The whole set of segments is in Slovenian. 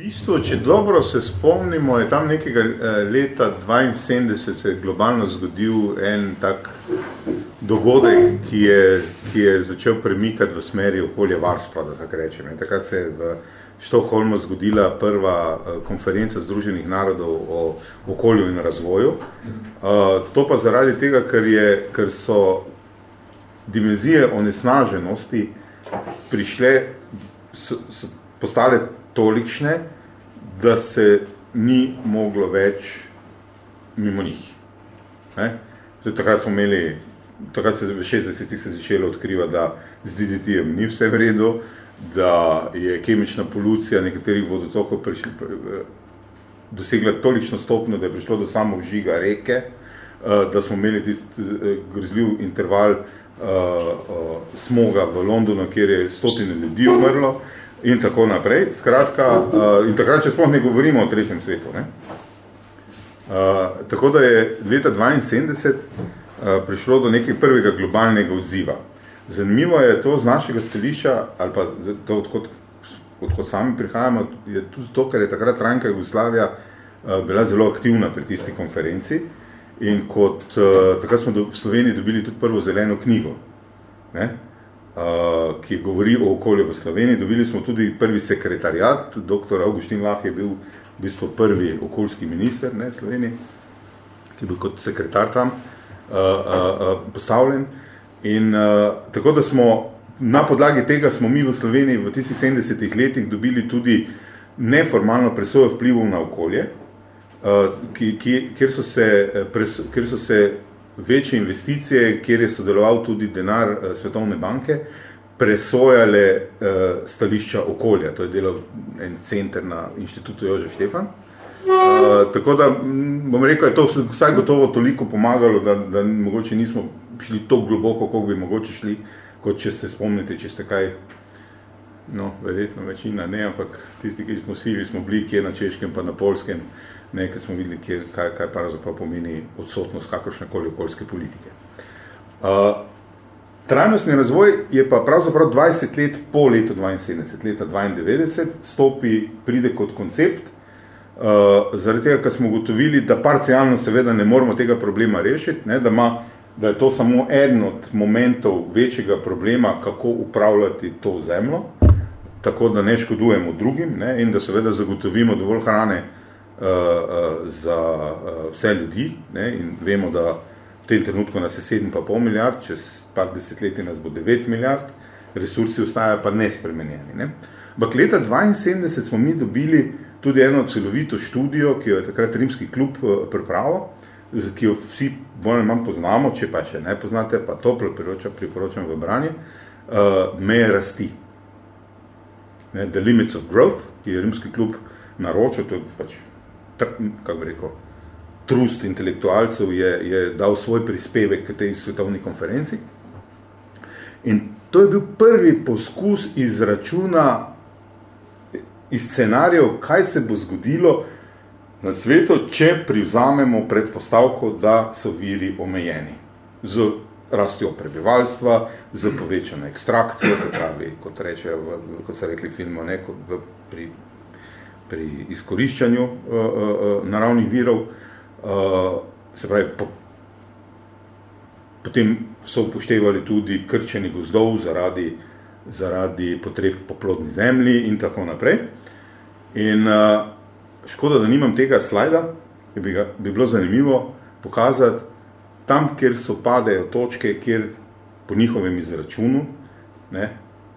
V bistvu, če dobro se spomnimo, je tam nekega eh, leta 72 se je globalno zgodil en tak dogodek, ki je, ki je začel premikati v smeri okoljevarstva, da tako rečem. In takrat se je v Štokholmu zgodila prva eh, konferenca Združenih narodov o okolju in razvoju. To pa zaradi tega, ker, je, ker so dimenzije onesnaženosti prišle, so, so postale tolikšne, da se ni moglo več mimo njih. Ne? Zdaj, takrat smo imeli, takrat se v 60-ih se začelo odkriva, da z DDT-jem ni vse v redu, da je kemična polucija nekaterih vodotokov prišli, dosegla tolikšno stopno, da je prišlo do samo vžiga reke, eh, da smo imeli tisti eh, grozljiv interval uh, smoga v Londonu, kjer je stotine ljudi umrlo in tako naprej. Skratka, uh, in takrat, če sploh ne govorimo o tretjem svetu. Ne? Uh, tako da je leta 72 uh, prišlo do nekaj prvega globalnega odziva. Zanimivo je to z našega stališča, ali pa to, odkot, odkot sami prihajamo, je tudi to, ker je takrat Ranka Jugoslavija uh, bila zelo aktivna pri tisti konferenci in kot, uh, takrat smo do, v Sloveniji dobili tudi prvo zeleno knjigo. Ne? Uh, ki govori o okolju v Sloveniji. Dobili smo tudi prvi sekretarjat, dr. Augustin Lah je bil v bistvu prvi okoljski minister ne, v Sloveniji, ki je bil kot sekretar tam uh, uh, uh, postavljen. In uh, tako da smo na podlagi tega smo mi v Sloveniji v tistih 70 letih dobili tudi neformalno presojo vplivov na okolje, uh, ki, ki, kjer, so se, pres, kjer so se večje investicije, kjer je sodeloval tudi denar uh, Svetovne banke, presojale uh, stališča okolja. To je delal en center na inštitutu Jožef Štefan. Uh, tako da bom rekel, je to vsaj gotovo toliko pomagalo, da, da mogoče nismo šli tako globoko, koliko bi mogoče šli, kot če ste spomnite, če ste kaj, no, verjetno večina ne, ampak tisti, ki smo sili, smo bili kje na Češkem pa na Polskem, uh, nekaj smo videli, kje, kaj, kaj pravzaprav pomeni odsotnost kakršnekoli okoljske politike. Uh, trajnostni razvoj je pa pravzaprav 20 let po letu 72, leta 92, stopi, pride kot koncept, uh, zaradi tega, ker smo ugotovili, da parcialno seveda ne moramo tega problema rešiti, ne, da, ima, da je to samo eden od momentov večjega problema, kako upravljati to zemljo, tako da ne škodujemo drugim ne, in da seveda zagotovimo dovolj hrane, uh, za uh, vse ljudi ne? in vemo, da v tem trenutku nas je 7,5 milijard, čez par desetletij nas bo 9 milijard, resursi ostajajo pa nespremenjeni. Ne? Ampak leta 72 smo mi dobili tudi eno celovito študijo, ki jo je takrat Rimski klub pripravil, ki jo vsi bolj manj poznamo, če pa še ne poznate, pa toplo priporočam, priporočam v branje, uh, meje rasti. Ne, the Limits of Growth, ki je Rimski klub naročil, to je pač kako bi rekel, trust intelektualcev je, je dal svoj prispevek k tej svetovni konferenci. In to je bil prvi poskus izračuna iz scenarijev, kaj se bo zgodilo na svetu, če privzamemo predpostavko, da so viri omejeni. Z rastjo prebivalstva, z povečano ekstrakcijo, se pravi, kot rečejo, kot so rekli filmo, ne, kot v, pri pri izkoriščanju uh, uh, naravnih virov. Uh, se pravi, po, potem so upoštevali tudi krčenje gozdov zaradi, zaradi potreb po plodni zemlji in tako naprej. In uh, škoda, da nimam tega slajda, bi, ga, bi bilo zanimivo pokazati tam, kjer so padejo točke, kjer po njihovem izračunu ne,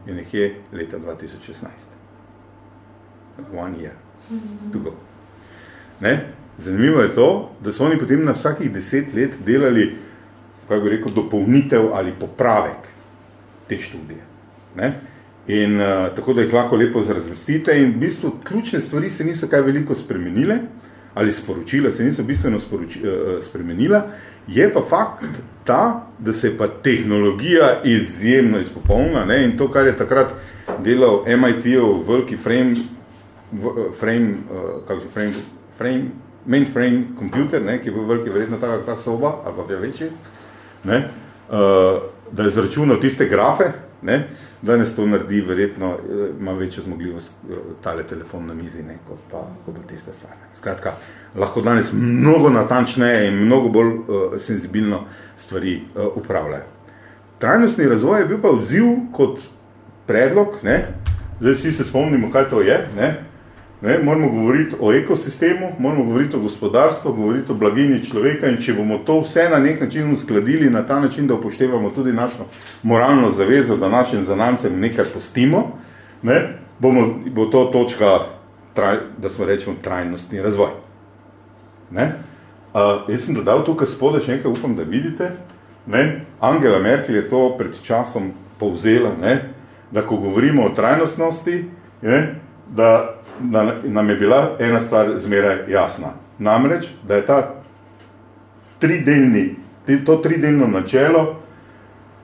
je nekje leta 2016. One year tukaj. Ne? Zanimivo je to, da so oni potem na vsakih deset let delali, kako bi rekel, dopolnitev ali popravek te študije. Ne? In uh, tako, da jih lahko lepo zrazvrstite in v bistvu ključne stvari se niso kaj veliko spremenile ali sporočila se niso bistveno sporoči, uh, spremenila, je pa fakt ta, da se je pa tehnologija izjemno izpopolnila ne? in to, kar je takrat delal MIT-ov veliki frame frame, uh, kako se frame, frame, mainframe computer, ne, ki je bil veliki verjetno taka, ta soba, ali pa večji, ne, uh, da je zračunal tiste grafe, ne, danes to naredi, verjetno eh, ima večjo zmogljivost eh, tale telefon na mizi, ne, kot pa, kot pa tiste stvari. Skratka, lahko danes mnogo natančneje in mnogo bolj uh, senzibilno stvari uh, upravljajo. Trajnostni razvoj je bil pa odziv kot predlog, ne, zdaj vsi se spomnimo, kaj to je, ne, Ne, moramo govoriti o ekosistemu, moramo govoriti o gospodarstvu, govoriti o blagini človeka in če bomo to vse na nek način uskladili na ta način, da upoštevamo tudi našo moralno zavezo, da našim zanamcem nekaj postimo, ne, bomo, bo to točka, traj, da smo rečemo, trajnostni razvoj. Ne. Uh, jaz sem dodal tukaj spode, še enkaj upam, da vidite, ne, Angela Merkel je to pred časom povzela, ne, da ko govorimo o trajnostnosti, ne, da da nam je bila ena stvar zmeraj jasna. Namreč, da je ta tridelni, to tridelno načelo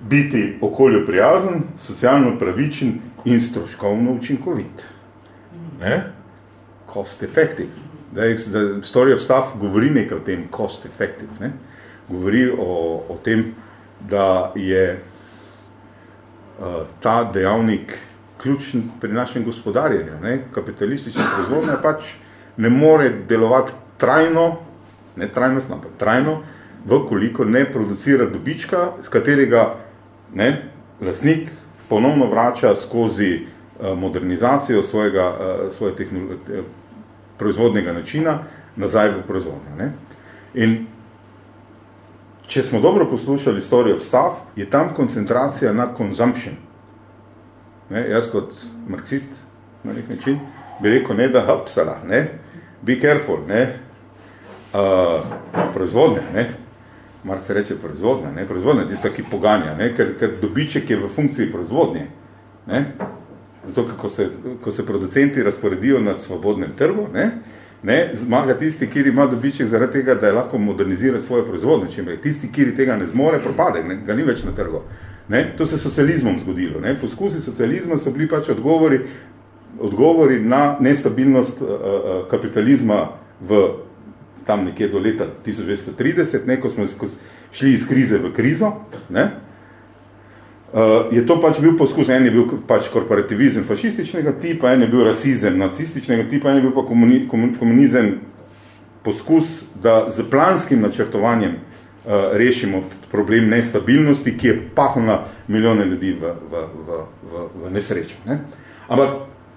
biti okolju prijazen, socialno pravičen in stroškovno učinkovit. Ne? Cost effective. Da je, story of stuff govori nekaj o tem cost effective. Ne? Govori o, o tem, da je uh, ta dejavnik ključen pri našem gospodarjenju. Ne? Kapitalistična proizvodnja pač ne more delovati trajno, ne trajnostno, ampak trajno, vkoliko ne producira dobička, z katerega ne, lasnik ponovno vrača skozi uh, modernizacijo svojega, uh, svoje uh, proizvodnega načina nazaj v proizvodnjo. Ne? In če smo dobro poslušali story of stuff, je tam koncentracija na consumption. Ne, jaz kot marksist na nek način bi rekel, ne da hapsala, ne, be careful, ne, uh, proizvodnja, ne, Mark se reče proizvodnja, ne, proizvodnja je tista, ki poganja, ne, ker, ker dobiček je v funkciji proizvodnje, ne, zato, ko se, ko se producenti razporedijo na svobodnem trgu, ne, ne, zmaga tisti, kjer ima dobiček zaradi tega, da je lahko modernizira svojo proizvodnjo, če tisti, kjer tega ne zmore, propade, ne, ga ni več na trgu. Ne? To se je socializmom zgodilo. Ne? Poskusi socializma so bili pač odgovori, odgovori na nestabilnost uh, uh, kapitalizma v tam nekje do leta 1930, ne? ko smo šli iz krize v krizo. Ne? Uh, je to pač bil poskus, en je bil pač korporativizem fašističnega tipa, en je bil rasizem nacističnega tipa, en je bil pa komuni, komunizem poskus, da z planskim načrtovanjem rešimo problem nestabilnosti, ki je pahnila milijone ljudi v, v, v, v, v nesrečo. Ne? Ampak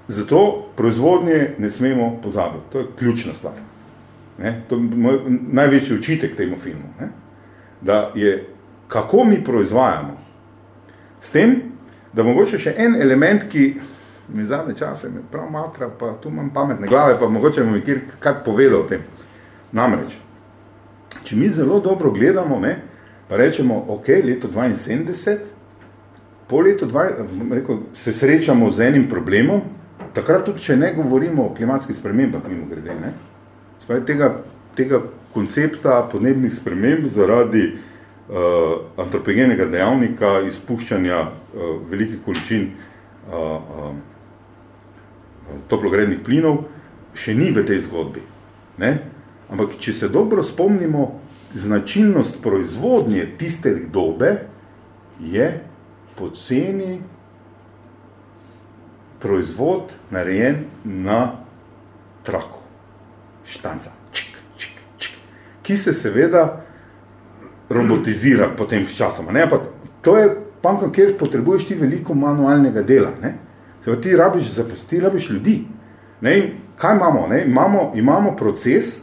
zato proizvodnje ne smemo pozabiti. To je ključna stvar. Ne? To je moj največji učitek temu filmu. Ne? Da je, kako mi proizvajamo. S tem, da mogoče še en element, ki mi zadnje čase me prav matra, pa tu imam pametne glave, pa mogoče mi kjer kaj povedal o tem. Namreč, če mi zelo dobro gledamo, ne, pa rečemo, ok, leto 72, po letu 20, rekel, se srečamo z enim problemom, takrat tudi, če ne govorimo o klimatskih spremembah, mimo grede, ne, Spravi, tega, tega koncepta podnebnih sprememb zaradi uh, antropogenega dejavnika izpuščanja uh, velikih količin uh, uh, toplogrednih plinov, še ni v tej zgodbi. Ne? Ampak, če se dobro spomnimo, značilnost proizvodnje tiste dobe je poceni proizvod narejen na traku, štanca, čik, čik, čik, ki se seveda robotizira potem s časom. Ne? Ampak to je panko, kjer potrebuješ ti veliko manualnega dela. Ne? Seveda ti rabiš zaposti, rabiš ljudi. Ne? Kaj imamo? Ne? Imamo, imamo proces,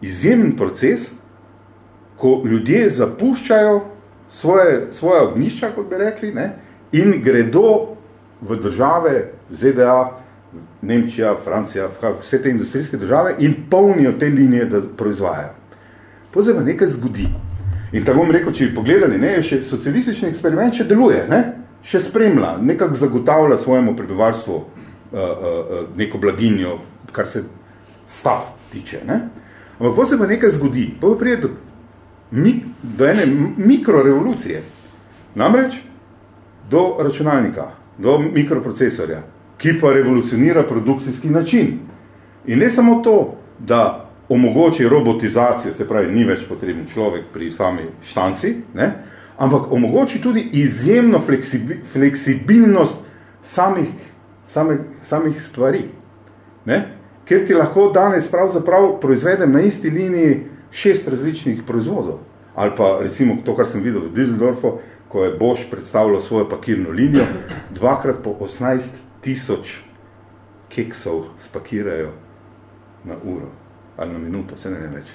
izjemen proces, ko ljudje zapuščajo svoje, svoje ognišča, kot bi rekli, ne, in gredo v države ZDA, Nemčija, Francija, vse te industrijske države in polnijo te linije, da proizvajajo. Pozaj nekaj zgodi. In tako bom rekel, če bi pogledali, ne, še socialistični eksperiment še deluje, ne, še spremlja, nekako zagotavlja svojemu prebivalstvu uh, uh, uh, neko blaginjo, kar se stav tiče. Ne. Ampak pozaj pa nekaj zgodi. Pa prije do mik, do ene mikrorevolucije. Namreč do računalnika, do mikroprocesorja, ki pa revolucionira produkcijski način. In ne samo to, da omogoči robotizacijo, se pravi, ni več potreben človek pri sami štanci, ne? ampak omogoči tudi izjemno fleksibilnost samih, samih, samih stvari. Ne? Ker ti lahko danes pravzaprav proizvedem na isti liniji šest različnih proizvodov. Ali pa recimo to, kar sem videl v Düsseldorfu, ko je Bosch predstavljal svojo pakirno linijo, dvakrat po 18 tisoč keksov spakirajo na uro ali na minuto, se ne vem več.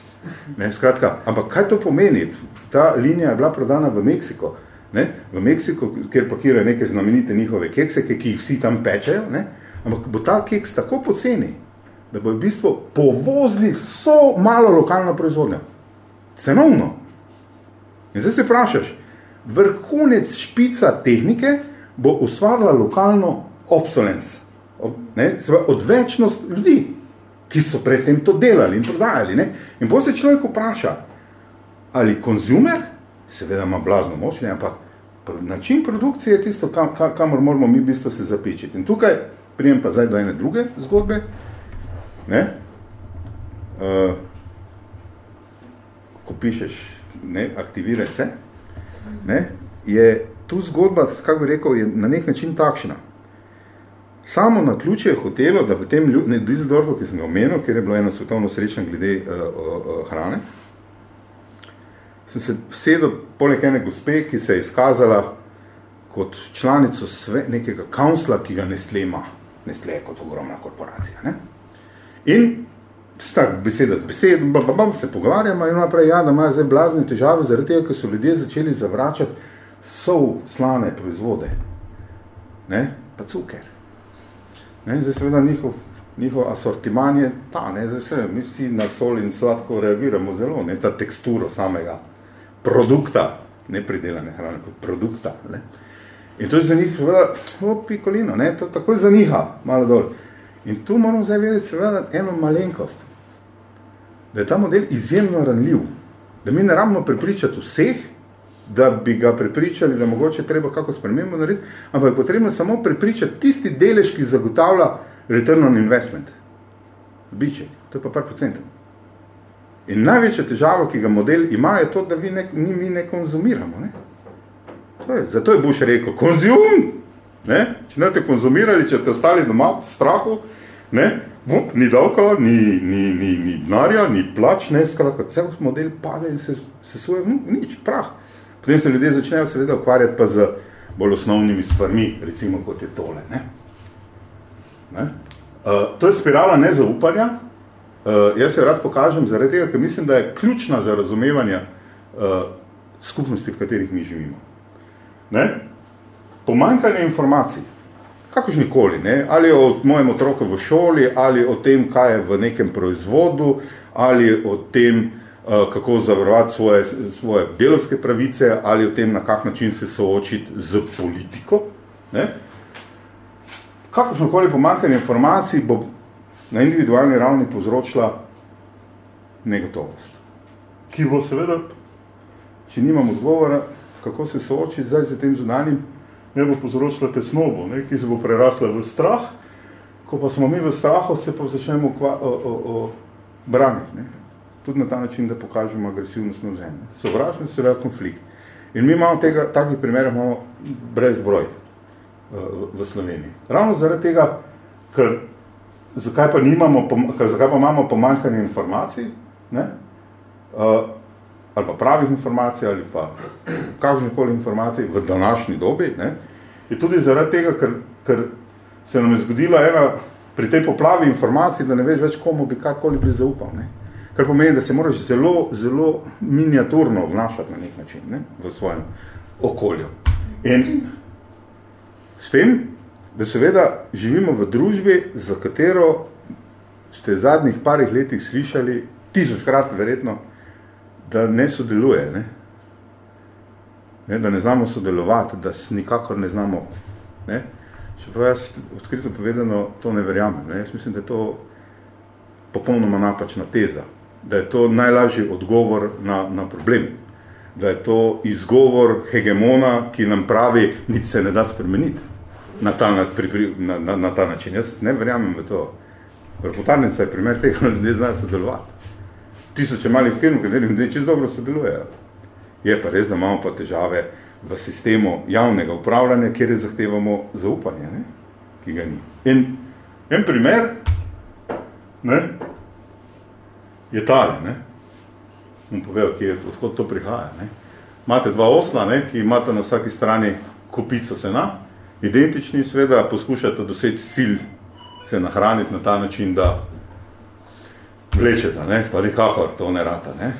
Ne, skratka, ampak kaj to pomeni? Ta linija je bila prodana v Meksiko, ne? v Meksiko, kjer pakirajo neke znamenite njihove kekse, ki jih vsi tam pečejo, ne? ampak bo ta keks tako poceni, da bo v bistvu povozili vso malo lokalno proizvodnjo. Cenovno. In zdaj se vprašaš, vrhunec špica tehnike bo ustvarila lokalno obsolence ne, odvečnost ljudi, ki so predtem to delali in prodajali. Ne. In potem se človek vpraša, ali konzumer, seveda ima blazno moč, ampak način produkcije je tisto, kam, kamor moramo mi v bistvu se zapičiti. In tukaj prijem pa zdaj do ene druge zgodbe. Ne. Uh, ko pišeš, ne, aktiviraj se, ne, je tu zgodba, kako bi rekel, je na nek način takšna. Samo na ključe je hotelo, da v tem Düsseldorfu, ki sem ga omenil, kjer je bilo eno svetovno srečen glede uh, uh, hrane, sem se sedel poleg ene gospe, ki se je izkazala kot članico sve, nekega kaunsla, ki ga Nestle ima. Nestle je kot ogromna korporacija. Ne? In tak beseda z besedo, bla, bla, bla, se pogovarjamo in naprej, ja, da imajo zdaj blazne težave, zaradi tega, ker so ljudje začeli zavračati sol slane proizvode, ne? pa cuker. Ne, zdaj seveda njihov, njihov asortiman je ta, ne, zdaj se, mi vsi na sol in sladko reagiramo zelo, ne, ta teksturo samega produkta, ne pridelane hrane, kot produkta. Ne. In to je za njih seveda, o, pikolino, ne, to takoj zaniha, malo dol. In tu moramo zdaj vedeti seveda eno malenkost, da je ta model izjemno ranljiv, da mi ne rabimo prepričati vseh, da bi ga prepričali, da mogoče treba kako spremembo narediti, ampak je potrebno samo prepričati tisti delež, ki zagotavlja return on investment. Biček, to je pa par procentov. In največja težava, ki ga model ima, je to, da vi ne, mi ne konzumiramo. Ne? To je, zato je Bush rekel, konzum! Ne? Če ne te konzumirali, če te ostali doma v strahu, ne? Bup, ni davka, ni, ni, ni, ni denarja, ni plač, ne? skratka, cel model pade in se, se suje, hm, nič, prah. Potem se ljudje začnejo seveda ukvarjati pa z bolj osnovnimi stvarmi, recimo kot je tole. Ne? Ne? Uh, to je spirala nezaupanja. Uh, jaz jo rad pokažem zaradi tega, ker mislim, da je ključna za razumevanje uh, skupnosti, v katerih mi živimo. Ne? Pomanjkanje informacij, kakož nikoli, ne? ali o mojem otroku v šoli, ali o tem, kaj je v nekem proizvodu, ali o tem, Eh, kako zavarovati svoje, svoje delovske pravice ali o tem, na kak način se soočiti z politiko. Ne? Kakošnokoli pomankanje informacij bo na individualni ravni povzročila negotovost, ki bo seveda, če nimam odgovora, kako se soočiti zdaj z tem zunanjim, ne bo povzročila tesnobo, ne, ki se bo prerasla v strah, ko pa smo mi v strahu, se pa začnemo braniti. Ne tudi na ta način, da pokažemo agresivnost na zemlji. Sovražnost je seveda konflikt. In mi imamo tega, takih primerov imamo brez broj uh, v Sloveniji. Ravno zaradi tega, ker zakaj pa, nimamo, ker zakaj pa imamo pomanjkanje informacij, ne? Uh, ali pa pravih informacij, ali pa kakšnekoli informacij v današnji dobi, ne? je tudi zaradi tega, ker, ker se nam je zgodila ena pri tej poplavi informacij, da ne veš več, komu bi karkoli bi zaupal. Ne? Kar pomeni, da se moraš zelo, zelo miniaturno obnašati na nek način ne? v svojem okolju. In s tem, da seveda živimo v družbi, za katero ste zadnjih parih letih slišali, tisočkrat verjetno, da ne sodeluje, ne? Ne, da ne znamo sodelovati, da nikakor ne znamo. Ne? Čeprav jaz odkrito povedano to ne verjamem. Ne? Jaz mislim, da je to popolnoma napačna teza da je to najlažji odgovor na, na problem, da je to izgovor hegemona, ki nam pravi, nič se ne da spremeniti na ta, na, na, na, ta način. Jaz ne verjamem v to. Reportarnica je primer tega, da ljudje znajo sodelovati. Tisoče malih firm, v katerih ljudje čisto dobro sodelujejo. Je pa res, da imamo pa težave v sistemu javnega upravljanja, kjer zahtevamo zaupanje, ne? ki ga ni. In en primer ne? je tale, ne? bom povedal, kje, odkot to prihaja. Ne? Imate dva osla, ne? ki imate na vsaki strani kupico sena, identični, seveda poskušate doseči cilj se nahraniti na ta način, da vlečete, ne? pa nikakor to ne rata. Ne?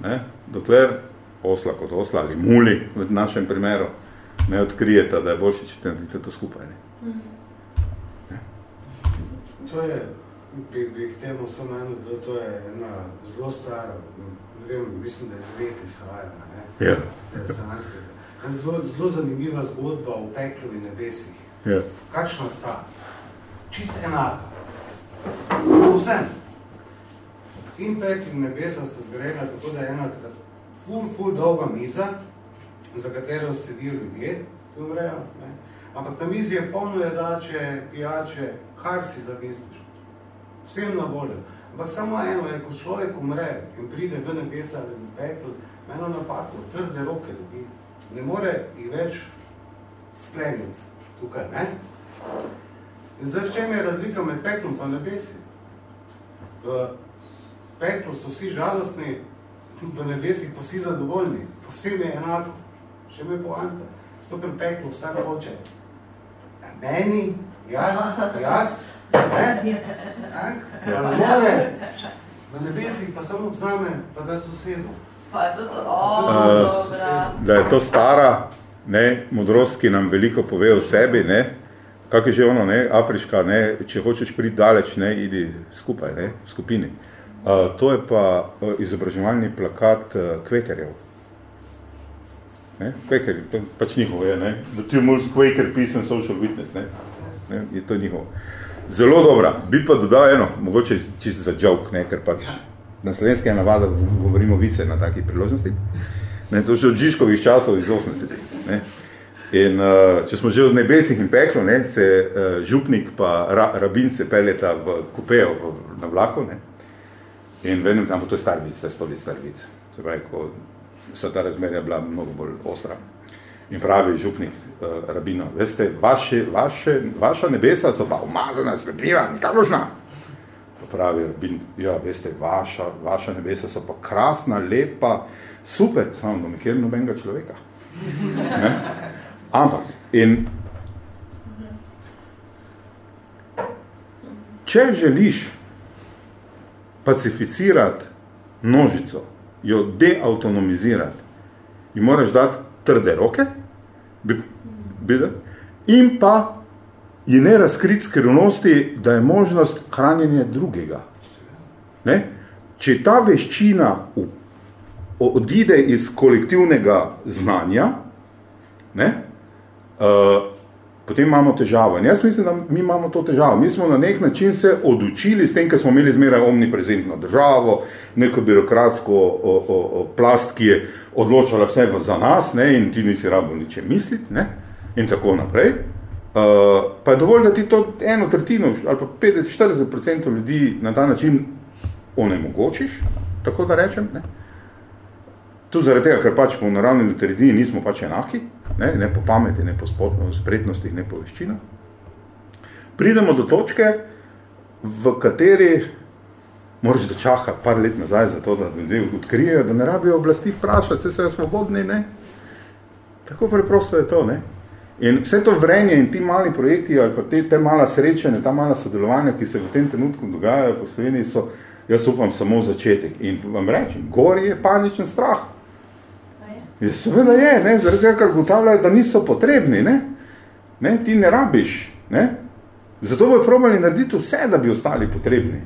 Ne? Dokler osla kot osla ali muli v našem primeru ne odkrijete, da je boljše, če te to skupaj. Ne? Ne? To je, bi, bi k temu samo eno, da to je ena zelo stara, ne vem, mislim, da je zvet izhaja. Ne? Ja. Zelo, zelo zanimiva zgodba o peklu in nebesih. Ja. Kakšna sta? Čisto enaka. Vsem. In pekl in nebesa sta zgrela tako, da je ena ful, ful dolga miza, za katero sedijo ljudje, ki umrejo. Ne? Ampak na mizi je polno jedače, pijače, kar si zamisliš. Vsem na voljo. Ampak samo eno je, ko človek umre in pride v nebesa ali v pekl, eno napako, trde roke dobi. Ne more jih več skleniti tukaj, ne? In zdaj, v čem je razlika med peklom pa nebesi? V peklu so vsi žalostni, v nebesih pa vsi zadovoljni, pa vsem je enako. Še me poanta. Zato, ker peklo vsak hoče. A meni, jaz, jaz, ne? Tak? Pa ne more. V nebesih pa samo vzame, pa da sosedo. Pa je to, o, uh, Da je to stara ne, modrost, ki nam veliko pove o sebi, ne? Kak je že ono, ne, afriška, ne, če hočeš priti daleč, ne, idi skupaj, ne, v skupini. Uh, to je pa uh, izobraževalni plakat kvekerjev. Ne? Kvekeri, to pač njihovo je, ne? The two most Quaker Peace and Social Witness, ne? ne? Je to njihovo. Zelo dobra. Bi pa dodal eno, mogoče čisto za joke, ne? ker pač na slovenske je navada, da govorimo vice na takih priložnosti. Ne? To še od Žižkovih časov iz 80. Ne? In uh, če smo že v nebesih in peklo, ne? se uh, župnik pa ra, rabin se peljeta v kupejo v, na vlaku, ne? In vem, ampak to je star vic, to je stoli star vic. Se pravi, ko so ta razmerja bila mnogo bolj ostra. In pravi župnik uh, rabino, veste, vaše, vaše, vaša nebesa so pa umazana, svetljiva, nikakošna. Pa pravi rabin, ja, veste, vaša, vaša nebesa so pa krasna, lepa, super, samo do nekjer nobenega človeka. Ne? Ampak, in če želiš pacificirati množico, jo deautonomizirati, ji moraš dati trde roke bi, bi, in pa ji ne razkriti skrivnosti, da je možnost hranjenja drugega. Ne? Če ta veščina odide iz kolektivnega znanja, ne? Uh, potem imamo težavo. In jaz mislim, da mi imamo to težavo. Mi smo na nek način se odučili s tem, ker smo imeli zmeraj omniprezentno državo, neko birokratsko o, o, o plast, ki je odločala vse za nas ne, in ti nisi rabo niče misliti ne, in tako naprej. Uh, pa je dovolj, da ti to eno tretjino ali pa 50-40% ljudi na ta način onemogočiš, tako da rečem. Ne. Tudi zaradi tega, ker pač po naravni literaturi nismo pač enaki, ne, ne po pameti, ne po spretnostih, ne po veščinah. Pridemo do točke, v kateri moraš da čakati par let nazaj za to, da ljudje odkrijejo, da ne rabijo oblasti vprašati, se so svobodni, ne. Tako preprosto je to, ne. In vse to vrenje in ti mali projekti ali pa te, te mala srečanja, ta mala sodelovanja, ki se v tem trenutku dogajajo po Sloveniji, so, jaz upam, samo začetek. In vam rečem, gori je paničen strah. Je, seveda je, ne, zaradi tega, ker gotavljajo, da niso potrebni, ne. Ne, ti ne rabiš, ne. Zato bojo probali narediti vse, da bi ostali potrebni.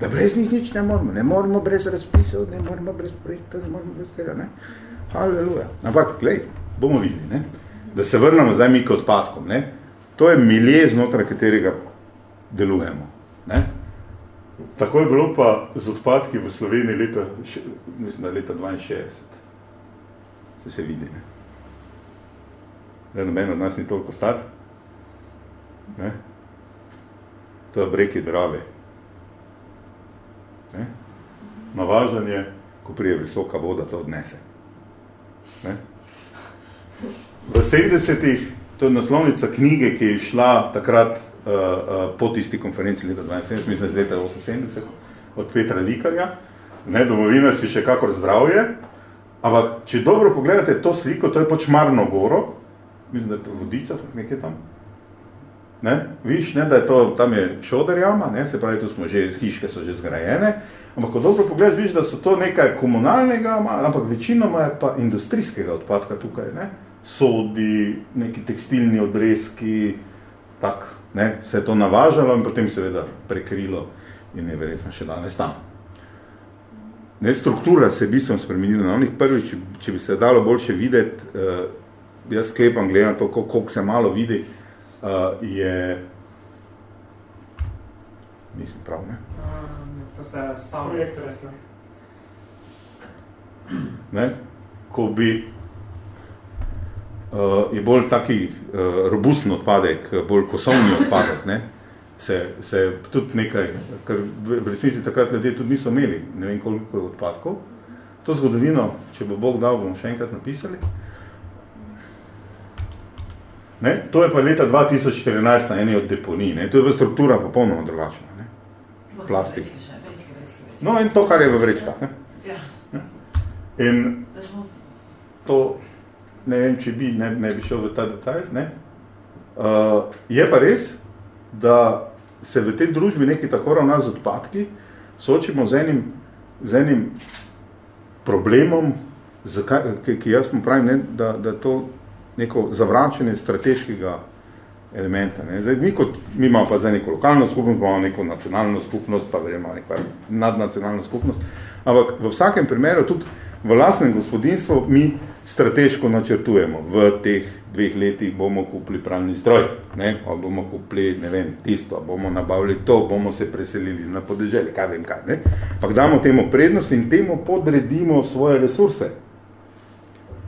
Da brez njih nič ne moramo, ne moramo brez razpisov, ne moramo brez projektov, ne moramo brez tega, ne. Haleluja. Ampak, glej, bomo videli, ne. Da se vrnemo zdaj mi k odpadkom, ne. To je milje, znotraj katerega delujemo, ne. Tako je bilo pa z odpadki v Sloveniji leta, mislim, da leta 62 se se vidi. Ne? Da noben od nas ni toliko star. Ne? To je breki drave. Ne? Navažanje, ko prije visoka voda, to odnese. Ne? V 70-ih, to je naslovnica knjige, ki je šla takrat uh, uh, po tisti konferenci leta 72, mislim, z leta 78, od Petra Likarja, ne, domovina si še kakor zdravje, ampak če dobro pogledate to sliko, to je pač Marno goro, mislim, da je to vodica, nekaj tam, ne, viš, ne, da je to, tam je šoderjama, ne, se pravi, tu smo že, hiške so že zgrajene, ampak ko dobro pogledaš, viš, da so to nekaj komunalnega, ampak večinoma je pa industrijskega odpadka tukaj, ne, sodi, neki tekstilni odrezki, tak, ne, se je to navažalo in potem seveda prekrilo in je verjetno še danes tam. Ne, struktura se je bistveno spremenila. Na onih prvi, če, če bi se dalo boljše videti, uh, jaz sklepam, gledam to, koliko se malo vidi, uh, je... Mislim prav, ne? To se samo projektore se. Ne? Ko bi uh, je bolj taki uh, robustni odpadek, bolj kosovni odpadek, ne? Se, se tudi nekaj, ker v resnici takrat ljudje tudi niso imeli, ne vem koliko odpadkov. To zgodovino, če bo Bog dal, bomo še enkrat napisali. Ne? To je pa leta 2014 na eni od deponij. Ne? To je v struktura popolnoma drugačna. Ne? Plastik. No in to, kar je v vrečkah. Ne? Ja. In Zdaj smo to, ne vem, če bi, ne, ne bi šel v ta detalj, ne? Uh, je pa res, da se v tej družbi nekaj tako ravna z odpadki soočimo z enim, z enim problemom, zakaj, ki, ki jaz mu pravim, ne, da, da to neko zavračanje strateškega elementa. Ne. Zdaj, mi, kot, mi imamo pa zdaj neko lokalno skupnost, imamo neko nacionalno skupnost, pa verjamo neko nadnacionalno skupnost, ampak v vsakem primeru tudi v lastnem gospodinstvu mi strateško načrtujemo. V teh dveh letih bomo kupili pralni stroj, ne, ali bomo kupili, ne vem, tisto, bomo nabavili to, bomo se preselili na podeželje, kaj vem kaj, ne. Pa damo temu prednost in temu podredimo svoje resurse.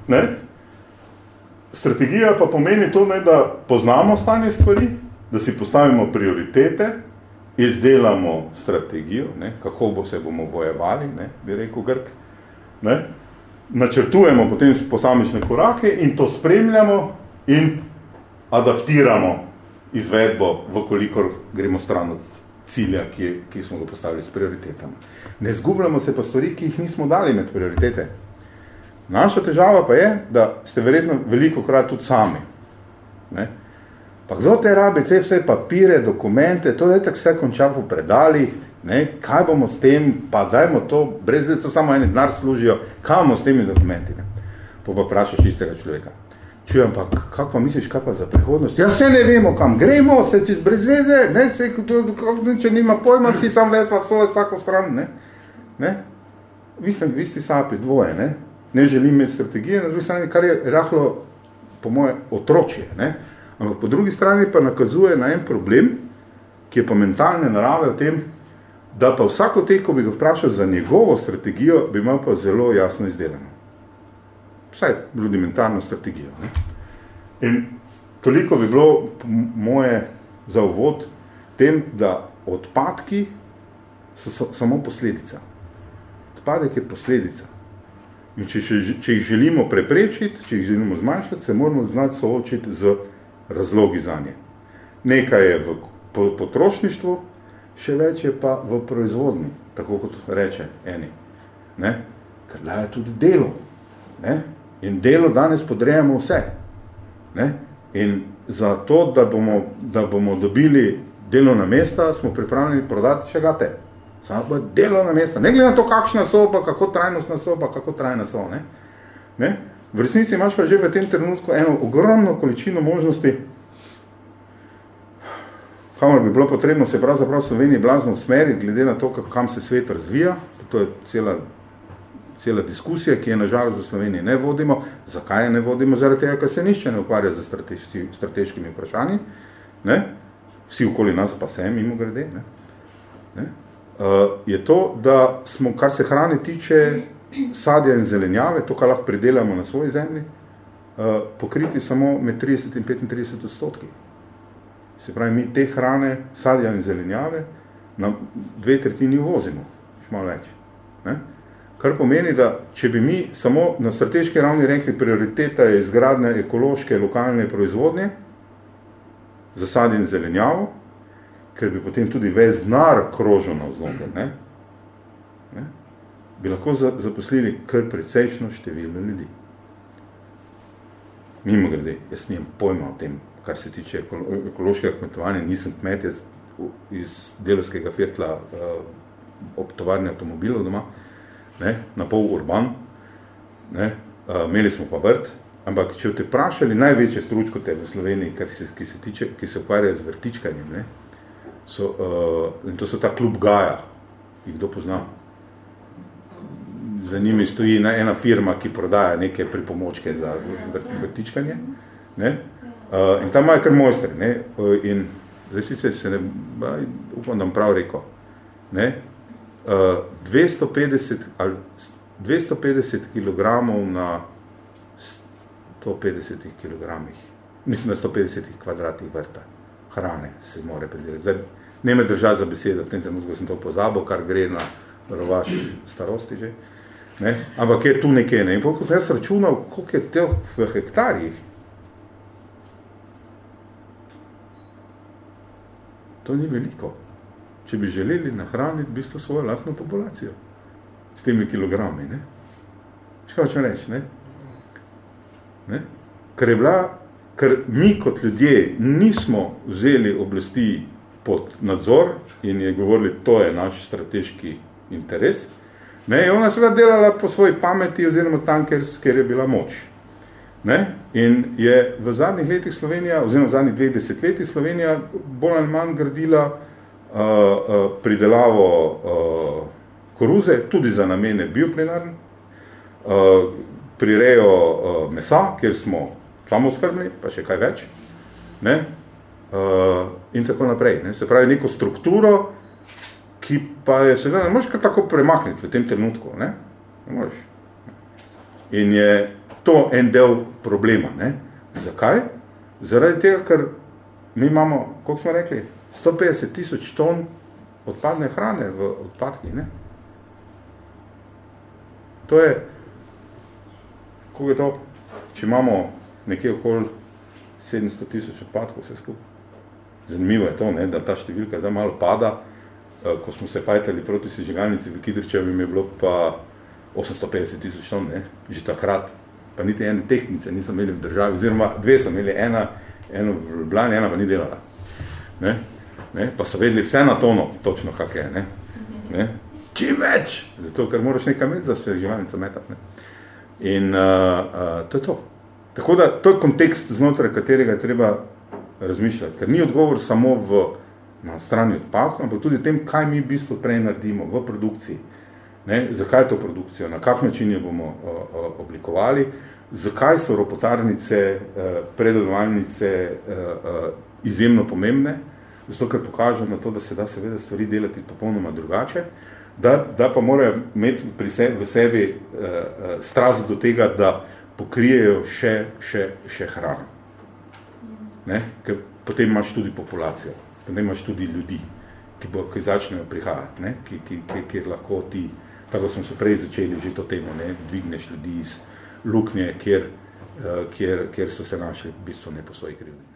Ne? Strategija pa pomeni to, ne, da poznamo stanje stvari, da si postavimo prioritete, izdelamo strategijo, ne, kako bo se bomo vojevali, ne, bi rekel Grk, ne, načrtujemo potem posamične korake in to spremljamo in adaptiramo izvedbo, vkolikor gremo stran od cilja, ki, ki smo ga postavili s prioritetami. Ne zgubljamo se pa stvari, ki jih nismo dali med prioritete. Naša težava pa je, da ste verjetno veliko krat tudi sami. Ne? Pa kdo te rabi, te vse papire, dokumente, to je tako vse konča v predalih, ne? kaj bomo s tem, pa dajmo to, brez da to samo eni denar služijo, kaj bomo s temi dokumenti. Ne? Pa pa vprašaš istega človeka. Čujem pa, kako pa misliš, kaj pa za prihodnost? Ja, vse ne vemo, kam gremo, se čez brez veze, ne, se, če nima pojma, vsi sam vesla v svojo vsako stran, ne. ne? Vi ste, vi ste sapi, dvoje, ne. Ne želim imeti strategije, na drugi strani, kar je rahlo, po moje, otročje, ne. Ampak po drugi strani pa nakazuje na en problem, ki je pa mentalne narave v tem, da pa vsako teh, ko bi ga vprašal za njegovo strategijo, bi imel pa zelo jasno izdelano vsaj rudimentarno strategijo. Ne? In toliko bi bilo moje za uvod tem, da odpadki so, so samo posledica. Odpadek je posledica. In če, če, če jih želimo preprečiti, če jih želimo zmanjšati, se moramo znati soočiti z razlogi za nje. Nekaj je v potrošništvu, še več je pa v proizvodni, tako kot reče eni. Ne? Ker daje tudi delo. Ne? In delo danes podrejamo vse. Ne? In za to, da bomo, da bomo dobili delovna mesta, smo pripravljeni prodati še gate. Samo pa delovna mesta. Ne glede na to, kakšna so, pa kako trajnostna so, pa kako trajna so. Ne? Ne? V resnici imaš pa že v tem trenutku eno ogromno količino možnosti, kamor bi bilo potrebno se pravzaprav Sloveniji blazno usmeriti, glede na to, kam se svet razvija. To je cela cela diskusija, ki je nažalost za Sloveniji ne vodimo. Zakaj je ne vodimo? Zaradi tega, ker se nišče ne ukvarja z strateški, strateškimi vprašanji. Ne? Vsi okoli nas pa se, mimo grede. Ne? Ne? Uh, je to, da smo, kar se hrane tiče sadja in zelenjave, to, kar lahko pridelamo na svoji zemlji, uh, pokriti samo med 30 in 35 odstotki. Se pravi, mi te hrane, sadja in zelenjave, na dve tretjini uvozimo, še malo več. Ne? Kar pomeni, da če bi mi samo na strateški ravni rekli, prioriteta je izgradnja ekološke lokalne proizvodnje, zasad in zelenjavo, ker bi potem tudi ves denar krožil na vznoter, ne? ne? bi lahko zaposlili kar precejšno število ljudi. Mimo grede, jaz nijem pojma o tem, kar se tiče ekološkega kmetovanja, nisem kmet iz delovskega firtla uh, ob tovarni avtomobilov doma, ne, na pol urban, ne, uh, imeli smo pa vrt, ampak če te vprašali največje stručkote v Sloveniji, kar se, ki, se tiče, ki se ukvarja z vrtičkanjem, ne, so, uh, in to so ta klub Gaja, jih kdo pozna, za njimi stoji ena firma, ki prodaja neke pripomočke za vrtičkanje. Ne? Uh, in tam imajo kar mojstri. Ne? Uh, in zdaj sicer se ne, baj, upam, da prav rekel, ne? Uh, 250, ali 250 kg na 150 kg, mislim na 150 kvadratih vrta hrane se more predelati. Zdaj, ne me držati za besedo, v tem trenutku sem to pozabil, kar gre na rovaš starosti že. Ne? Ampak je tu nekaj, ne? In sem jaz računal, koliko je teh v hektarjih, to ni veliko. Če bi želeli nahraniti v bistvu svojo lastno populacijo s temi kilogrami, ne? Še hočem reči, ne? ne? Ker je bila, ker mi kot ljudje nismo vzeli oblasti pod nadzor in je govorili, to je naš strateški interes, Ne, ona seveda delala po svoji pameti oziroma tam, ker, ker je bila moč. Ne? In je v zadnjih letih Slovenija, oziroma v zadnjih dveh desetletjih Slovenija bolj ali manj gradila uh, uh, pridelavo uh, koruze, tudi za namene bioplenarne, uh, prirejo uh, mesa, kjer smo samo skrbni, pa še kaj več, ne? Uh, in tako naprej. Ne? Se pravi, neko strukturo, ki pa je seveda ne možeš kar tako premakniti v tem trenutku. Ne? Ne možeš. In je to en del problema. Ne? Zakaj? Zaradi tega, ker mi imamo, koliko smo rekli, 150 tisoč ton odpadne hrane v odpadkih. Ne? To je, koliko je to, če imamo nekje okoli 700 tisoč odpadkov vse skupaj. Zanimivo je to, ne, da ta številka zdaj malo pada, Eh, ko smo se fajtali proti sežigalnici v Kidričevi, je bilo pa 850 tisoč ton, ne, že takrat, pa niti ene tehnice nisem imeli v državi, oziroma dve sem imeli, ena, eno v Ljubljani, ena pa ni delala. Ne, ne, pa so vedeli vse na tono, točno kak je, ne, ne, čim več, zato, ker moraš nekaj imeti za sežigalnico metati, ne. In uh, uh, to je to. Tako da, to je kontekst, znotraj katerega je treba razmišljati, ker ni odgovor samo v na strani odpadkov, ampak tudi tem, kaj mi v bistvu prej naredimo v produkciji. Ne? Zakaj to produkcijo, na kak način jo bomo o, o, oblikovali, zakaj so ropotarnice, eh, predelovalnice eh, eh, izjemno pomembne, zato ker pokažejo na to, da se da seveda stvari delati popolnoma drugače, da, da pa morajo imeti pri sebi, v sebi eh, eh, strast do tega, da pokrijejo še, še, še hrano. Ne? Ker potem imaš tudi populacijo da imaš tudi ljudi, ki, bo, ki začnejo prihajati, ne? Ki, ki, ki, kjer lahko ti, tako smo se prej začeli že to temo, ne? dvigneš ljudi iz luknje, kjer, uh, kjer, kjer so se našli v bistvu ne po svoji krivdi.